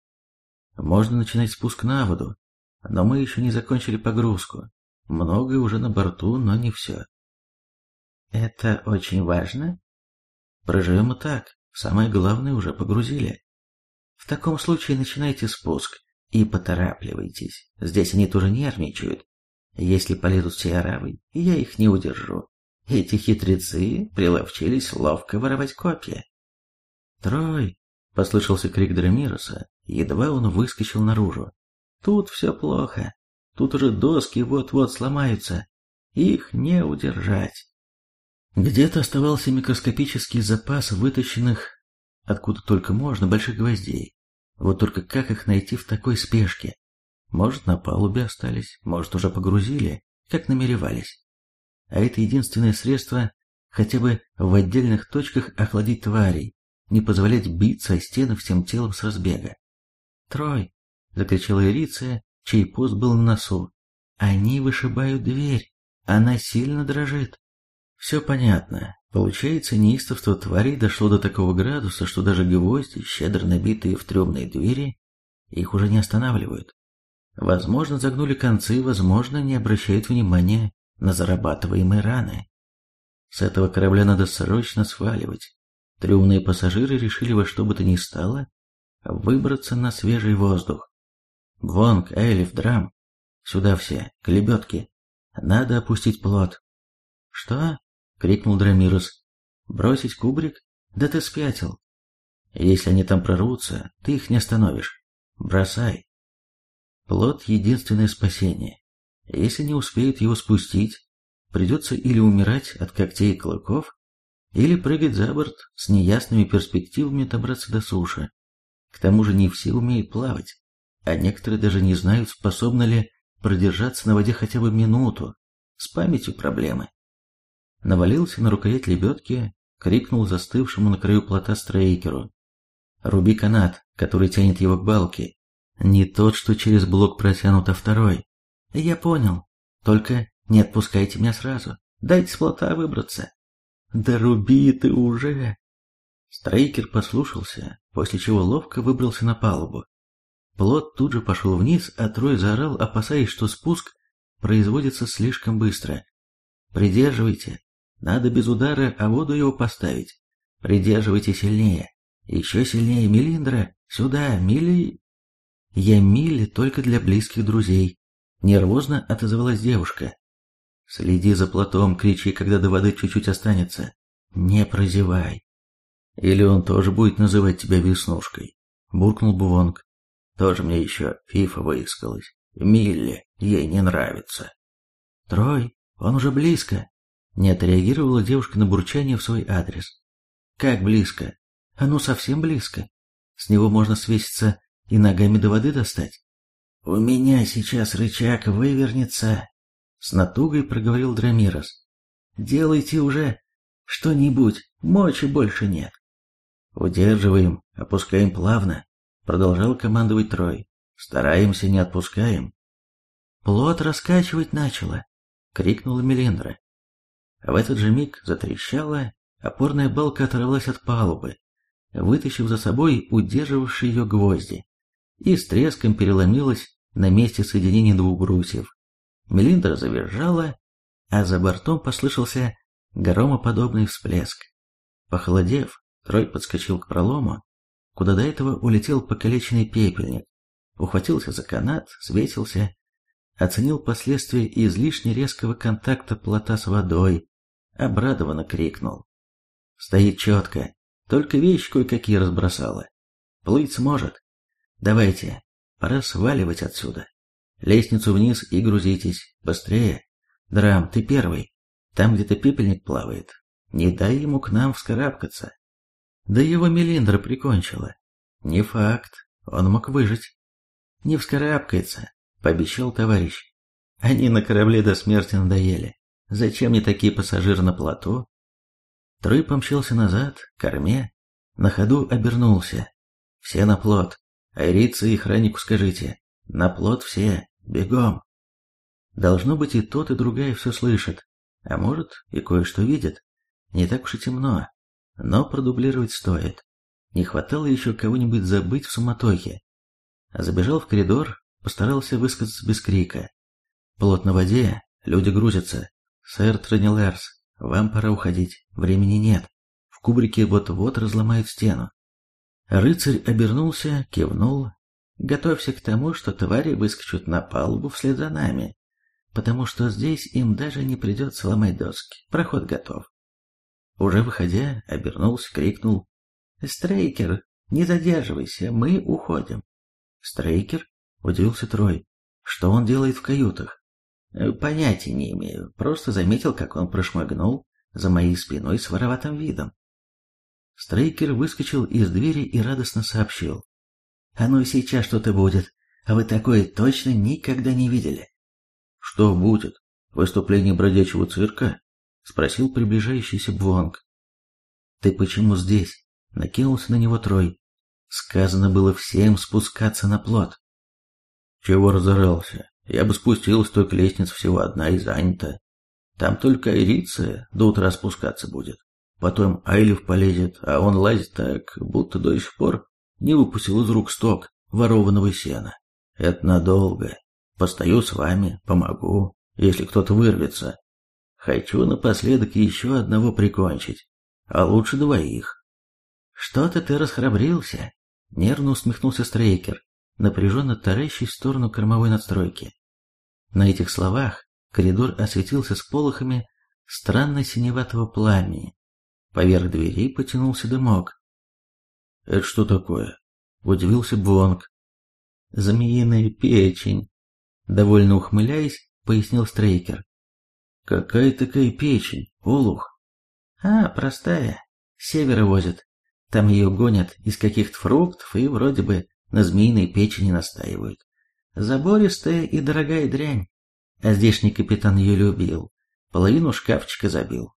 Можно начинать спуск на воду, но мы еще не закончили погрузку. Многое уже на борту, но не все. Это очень важно? Проживем и так. Самое главное уже погрузили. В таком случае начинайте спуск. И поторапливайтесь, здесь они тоже нервничают. Если полезут все арабы, я их не удержу. Эти хитрецы приловчились ловко воровать копья. «Трой!» — послышался крик Драмироса, едва он выскочил наружу. «Тут все плохо. Тут уже доски вот-вот сломаются. Их не удержать. Где-то оставался микроскопический запас вытащенных, откуда только можно, больших гвоздей. Вот только как их найти в такой спешке? Может, на палубе остались, может, уже погрузили, как намеревались. А это единственное средство хотя бы в отдельных точках охладить тварей, не позволять биться о стены всем телом с разбега. «Трой!» — закричала Ириция, чей пост был на носу. «Они вышибают дверь! Она сильно дрожит!» Все понятно. Получается, неистовство тварей дошло до такого градуса, что даже гвозди, щедро набитые в трёмные двери, их уже не останавливают. Возможно, загнули концы, возможно, не обращают внимания на зарабатываемые раны. С этого корабля надо срочно сваливать. Трюмные пассажиры решили во что бы то ни стало выбраться на свежий воздух. Вонг, Элиф, Драм, сюда все, к лебедке. Надо опустить плот. Что? крикнул Драмирус. «Бросить кубрик? Да ты спятил. Если они там прорвутся, ты их не остановишь. Бросай». Плод — единственное спасение. Если не успеют его спустить, придется или умирать от когтей и клыков, или прыгать за борт с неясными перспективами добраться до суши. К тому же не все умеют плавать, а некоторые даже не знают, способны ли продержаться на воде хотя бы минуту. С памятью проблемы навалился на рукоять лебедки, крикнул застывшему на краю плота стрейкеру. «Руби канат, который тянет его к балке. Не тот, что через блок протянут, а второй. Я понял. Только не отпускайте меня сразу. Дайте с плота выбраться». «Да руби ты уже!» Стрейкер послушался, после чего ловко выбрался на палубу. Плот тут же пошел вниз, а Трой заорал, опасаясь, что спуск производится слишком быстро. «Придерживайте, надо без удара а воду его поставить. Придерживайте сильнее. Еще сильнее, Милиндра. Сюда, Мили... Я Милли только для близких друзей. Нервозно отозвалась девушка. Следи за платом, кричи, когда до воды чуть-чуть останется. Не прозевай. Или он тоже будет называть тебя Веснушкой. Буркнул Бувонг. Тоже мне еще Фифа выискалась. Милли, ей не нравится. Трой, он уже близко. Не отреагировала девушка на бурчание в свой адрес. Как близко? А ну совсем близко. С него можно свеситься и ногами до воды достать. У меня сейчас рычаг вывернется, с натугой проговорил Драмирос. Делайте уже что-нибудь, мочи больше нет. Удерживаем, опускаем плавно, продолжал командовать Трой. Стараемся, не отпускаем. Плот раскачивать начало, крикнула Мелиндра. В этот же миг затрещала, опорная балка оторвалась от палубы, вытащив за собой удерживавшие ее гвозди, и с треском переломилась на месте соединения двух брусьев. Мелиндра завизжала, а за бортом послышался громоподобный всплеск. Похолодев, Трой подскочил к пролому, куда до этого улетел покалеченный пепельник, ухватился за канат, светился, оценил последствия излишне резкого контакта плота с водой, обрадованно крикнул. Стоит четко, только вещи кое-какие разбросала. Плыть сможет. Давайте, пора сваливать отсюда. Лестницу вниз и грузитесь. Быстрее. Драм, ты первый. Там где-то пепельник плавает. Не дай ему к нам вскарабкаться. Да его Мелиндра прикончила. Не факт. Он мог выжить. Не вскарабкается, пообещал товарищ. Они на корабле до смерти надоели. Зачем мне такие пассажиры на плоту? Трой помчался назад, к корме, на ходу обернулся. Все на плот. Айрице и охраннику скажите. На плот все. Бегом. Должно быть и тот, и другая все слышат. А может, и кое-что видят. Не так уж и темно. Но продублировать стоит. Не хватало еще кого-нибудь забыть в суматохе. Забежал в коридор, постарался высказаться без крика. Плот на воде, люди грузятся. «Сэр Тронилерс, вам пора уходить, времени нет. В кубрике вот-вот разломают стену». Рыцарь обернулся, кивнул. «Готовься к тому, что твари выскочат на палубу вслед за нами, потому что здесь им даже не придется ломать доски. Проход готов». Уже выходя, обернулся, крикнул. «Стрейкер, не задерживайся, мы уходим». «Стрейкер?» — удивился Трой. Что он делает в каютах? Э, понятия не имею, просто заметил, как он прошмыгнул за моей спиной с вороватым видом. Стрейкер выскочил из двери и радостно сообщил. «А ну сейчас что-то будет, а вы такое точно никогда не видели». «Что будет? Выступление бродячего цирка?» — спросил приближающийся Бвонг. «Ты почему здесь?» — накинулся на него Трой. «Сказано было всем спускаться на плот». «Чего разорался? Я бы спустился, только лестница всего одна и занята. Там только Айриция до утра спускаться будет. Потом Айлев полезет, а он лазит так, будто до сих пор не выпустил из рук сток ворованного сена. Это надолго. Постою с вами, помогу, если кто-то вырвется. Хочу напоследок еще одного прикончить, а лучше двоих. Что-то ты расхрабрился, нервно усмехнулся Стрейкер, напряженно таращий в сторону кормовой надстройки. На этих словах коридор осветился сполохами странно синеватого пламени. Поверх дверей потянулся дымок. «Это что такое?» — удивился Бонг. «Змеиная печень», — довольно ухмыляясь, пояснил Стрейкер. «Какая такая печень, Олух?» «А, простая. С севера возят. Там ее гонят из каких-то фруктов и вроде бы на змеиной печени настаивают. Забористая и дорогая дрянь. А здешний капитан ее любил. Половину шкафчика забил.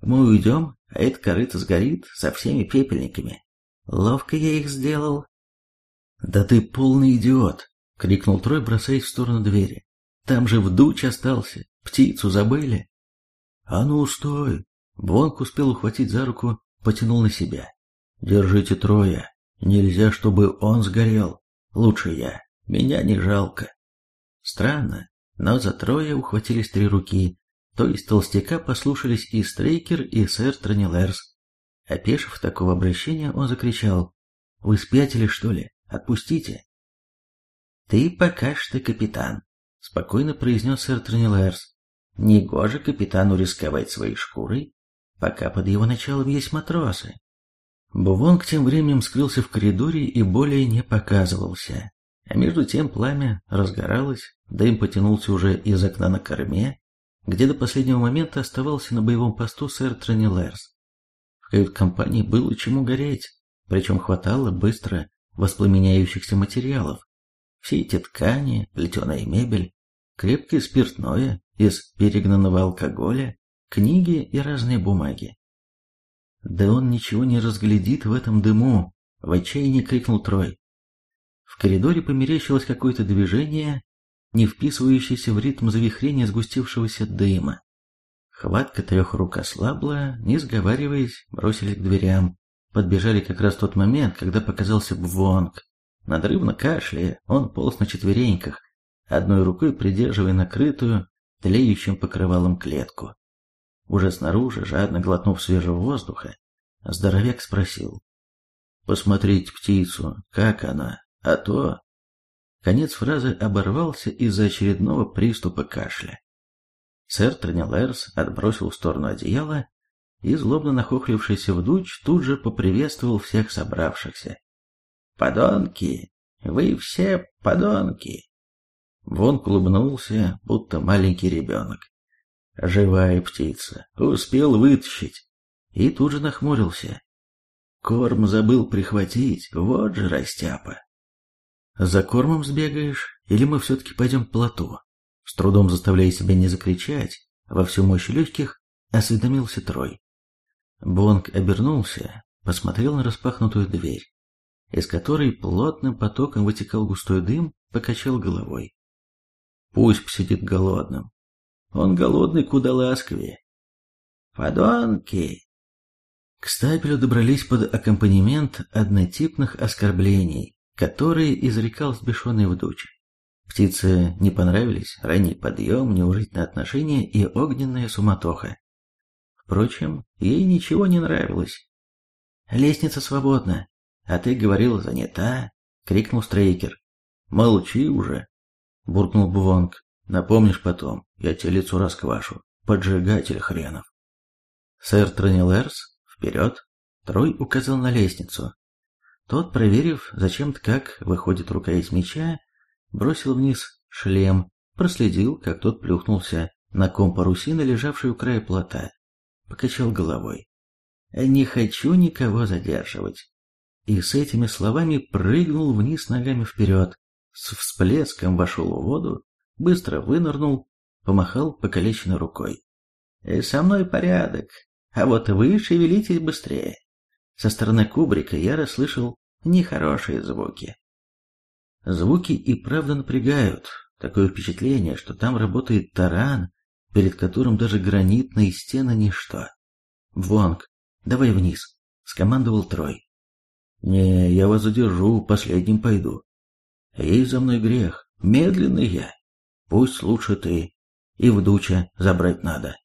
Мы уйдем, а эта корыто сгорит со всеми пепельниками. Ловко я их сделал. Да ты полный идиот, крикнул Трой, бросаясь в сторону двери. Там же вдуч остался, птицу забыли. А ну стой! Бонк успел ухватить за руку, потянул на себя. Держите Троя. Нельзя, чтобы он сгорел. Лучше я. Меня не жалко. Странно, но за Троя ухватились три руки, то есть толстяка послушались и Стрейкер, и сэр Тронилерс. Опешив такого обращения, он закричал. «Вы спятили, что ли? Отпустите!» «Ты пока что капитан», — спокойно произнес сэр Тронилерс. «Негоже капитану рисковать своей шкурой, пока под его началом есть матросы». Бувонг тем временем скрылся в коридоре и более не показывался. А между тем пламя разгоралось, дым потянулся уже из окна на корме, где до последнего момента оставался на боевом посту сэр Тронилерс. В кают-компании было чему гореть, причем хватало быстро воспламеняющихся материалов. Все эти ткани, плетеная мебель, крепкое спиртное из перегнанного алкоголя, книги и разные бумаги. Да он ничего не разглядит в этом дыму, в отчаянии крикнул Трой. В коридоре померещилось какое-то движение, не вписывающийся в ритм завихрения сгустившегося дыма. Хватка трех рук ослабла, не сговариваясь, бросились к дверям. Подбежали как раз в тот момент, когда показался Бвонг. Надрывно кашляя, он полз на четвереньках, одной рукой придерживая накрытую, тлеющим покрывалом клетку. Уже снаружи, жадно глотнув свежего воздуха, здоровяк спросил. «Посмотрите птицу, как она, а то Конец фразы оборвался из-за очередного приступа кашля. Сэр Тронилерс отбросил в сторону одеяло и, злобно нахохлившийся вдуч, тут же поприветствовал всех собравшихся. «Подонки! Вы все подонки!» Вон улыбнулся, будто маленький ребенок. «Живая птица! Успел вытащить!» И тут же нахмурился. «Корм забыл прихватить, вот же растяпа!» За кормом сбегаешь, или мы все-таки пойдем к плоту? С трудом заставляя себя не закричать, во всю мощь легких, осведомился Трой. Бонг обернулся, посмотрел на распахнутую дверь, из которой плотным потоком вытекал густой дым, покачал головой. Пусть посидит голодным. Он голодный куда ласковее. Подонки! К стапелю добрались под аккомпанемент однотипных оскорблений, которые изрекал сбешенный вдуч. Птице не понравились ранний подъем, неужительные отношения и огненная суматоха. Впрочем, ей ничего не нравилось. «Лестница свободна, а ты говорил, занята», — крикнул Стрейкер. «Молчи уже», — буркнул Бувонг. «Напомнишь потом, я тебе лицо расквашу, поджигатель хренов». Сэр Тронилерс, вперед, Трой указал на лестницу, тот, проверив, зачем-то как выходит рука из меча, бросил вниз шлем, проследил, как тот плюхнулся на ком парусины, лежавший у края плота. Покачал головой. «Не хочу никого задерживать». И с этими словами прыгнул вниз ногами вперед, с всплеском вошел в воду, быстро вынырнул, помахал покалеченной рукой. «Э, «Со мной порядок, а вот вы шевелитесь быстрее». Со стороны кубрика я расслышал нехорошие звуки. Звуки и правда напрягают. Такое впечатление, что там работает таран, перед которым даже гранитные стены ничто. «Вонг, давай вниз», — скомандовал Трой. «Не, я вас задержу, последним пойду. Есть за мной грех, медленный я. Пусть лучше ты. И вдуча забрать надо».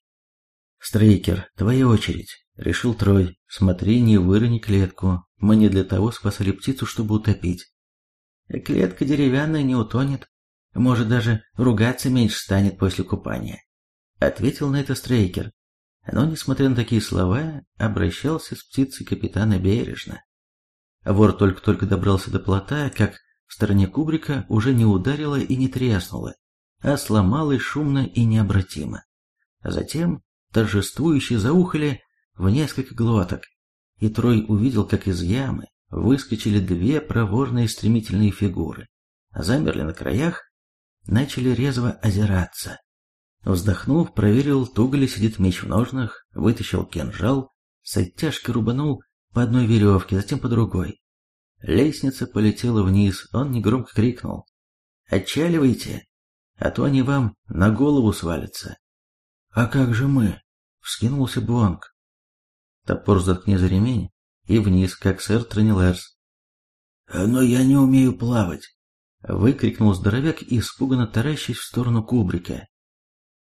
«Стрейкер, твоя очередь», — решил Трой. «Смотри, не вырони клетку. Мы не для того спасали птицу, чтобы утопить». «Клетка деревянная не утонет. Может, даже ругаться меньше станет после купания. Ответил на это Стрейкер, но, несмотря на такие слова, обращался с птицей капитана бережно. Вор только-только добрался до плота, как в стороне кубрика уже не ударило и не треснуло, а сломалось шумно и необратимо. Затем торжествующе заухали в несколько глоток, и Трой увидел, как из ямы выскочили две проворные стремительные фигуры, замерли на краях, начали резво озираться. Вздохнув, проверил, туго ли сидит меч в ножнах, вытащил кинжал, с оттяжкой рубанул по одной веревке, затем по другой. Лестница полетела вниз, он негромко крикнул. «Отчаливайте, а то они вам на голову свалятся». «А как же мы?» — вскинулся Буанг. Топор заткни за ремень и вниз, как сэр Тронилерс. «Но я не умею плавать!» — выкрикнул здоровяк, испуганно таращась в сторону кубрика.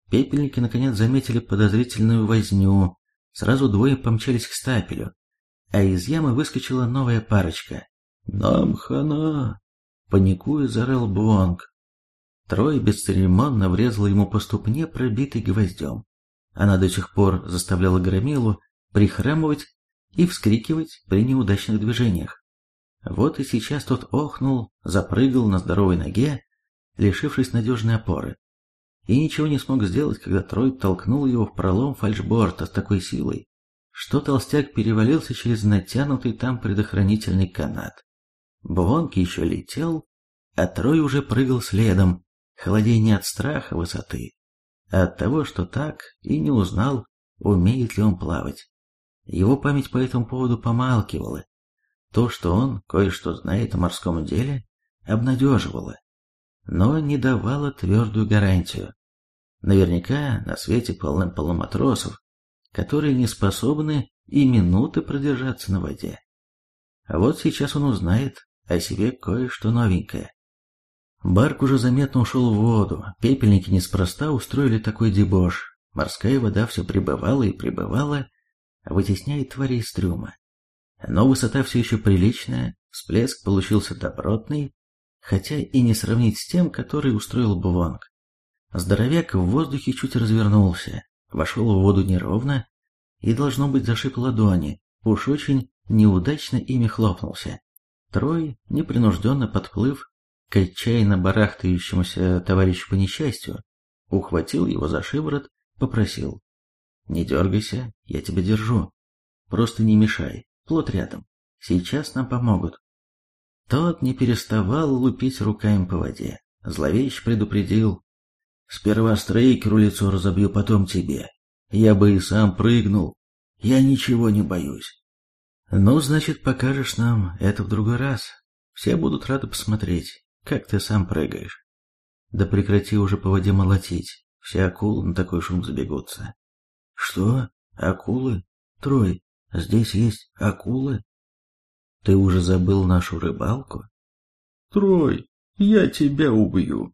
Пепельники наконец заметили подозрительную возню, сразу двое помчались к стапелю, а из ямы выскочила новая парочка. «Нам хана!» — паникуя зарыл Буонг. Трой бесцеремонно врезал ему по ступне, пробитой гвоздем. Она до сих пор заставляла Громилу прихрамывать и вскрикивать при неудачных движениях. Вот и сейчас тот охнул, запрыгал на здоровой ноге, лишившись надежной опоры и ничего не смог сделать, когда Трой толкнул его в пролом фальшборта с такой силой, что толстяк перевалился через натянутый там предохранительный канат. Бвонки еще летел, а Трой уже прыгал следом, холодея не от страха высоты, а от того, что так и не узнал, умеет ли он плавать. Его память по этому поводу помалкивала. То, что он кое-что знает о морском деле, обнадеживало но не давала твердую гарантию. Наверняка на свете полным-полно матросов, которые не способны и минуты продержаться на воде. А вот сейчас он узнает о себе кое-что новенькое. Барк уже заметно ушел в воду, пепельники неспроста устроили такой дебош. Морская вода все прибывала и прибывала, вытесняя твари из трюма. Но высота все еще приличная, всплеск получился добротный, хотя и не сравнить с тем, который устроил Бувонг. Здоровяк в воздухе чуть развернулся, вошел в воду неровно и, должно быть, зашиб ладони, уж очень неудачно ими хлопнулся. Трой, непринужденно подплыв к отчаянно барахтающемуся товарищу по несчастью, ухватил его за шиворот, попросил. «Не дергайся, я тебя держу. Просто не мешай, плот рядом. Сейчас нам помогут». Тот не переставал лупить руками по воде. Зловещ предупредил. «Сперва Стрейкеру лицо разобью, потом тебе. Я бы и сам прыгнул. Я ничего не боюсь». «Ну, значит, покажешь нам это в другой раз. Все будут рады посмотреть, как ты сам прыгаешь. Да прекрати уже по воде молотить. Все акулы на такой шум забегутся». «Что? Акулы? Трой, здесь есть акулы?» Ты уже забыл нашу рыбалку? Трой, я тебя убью.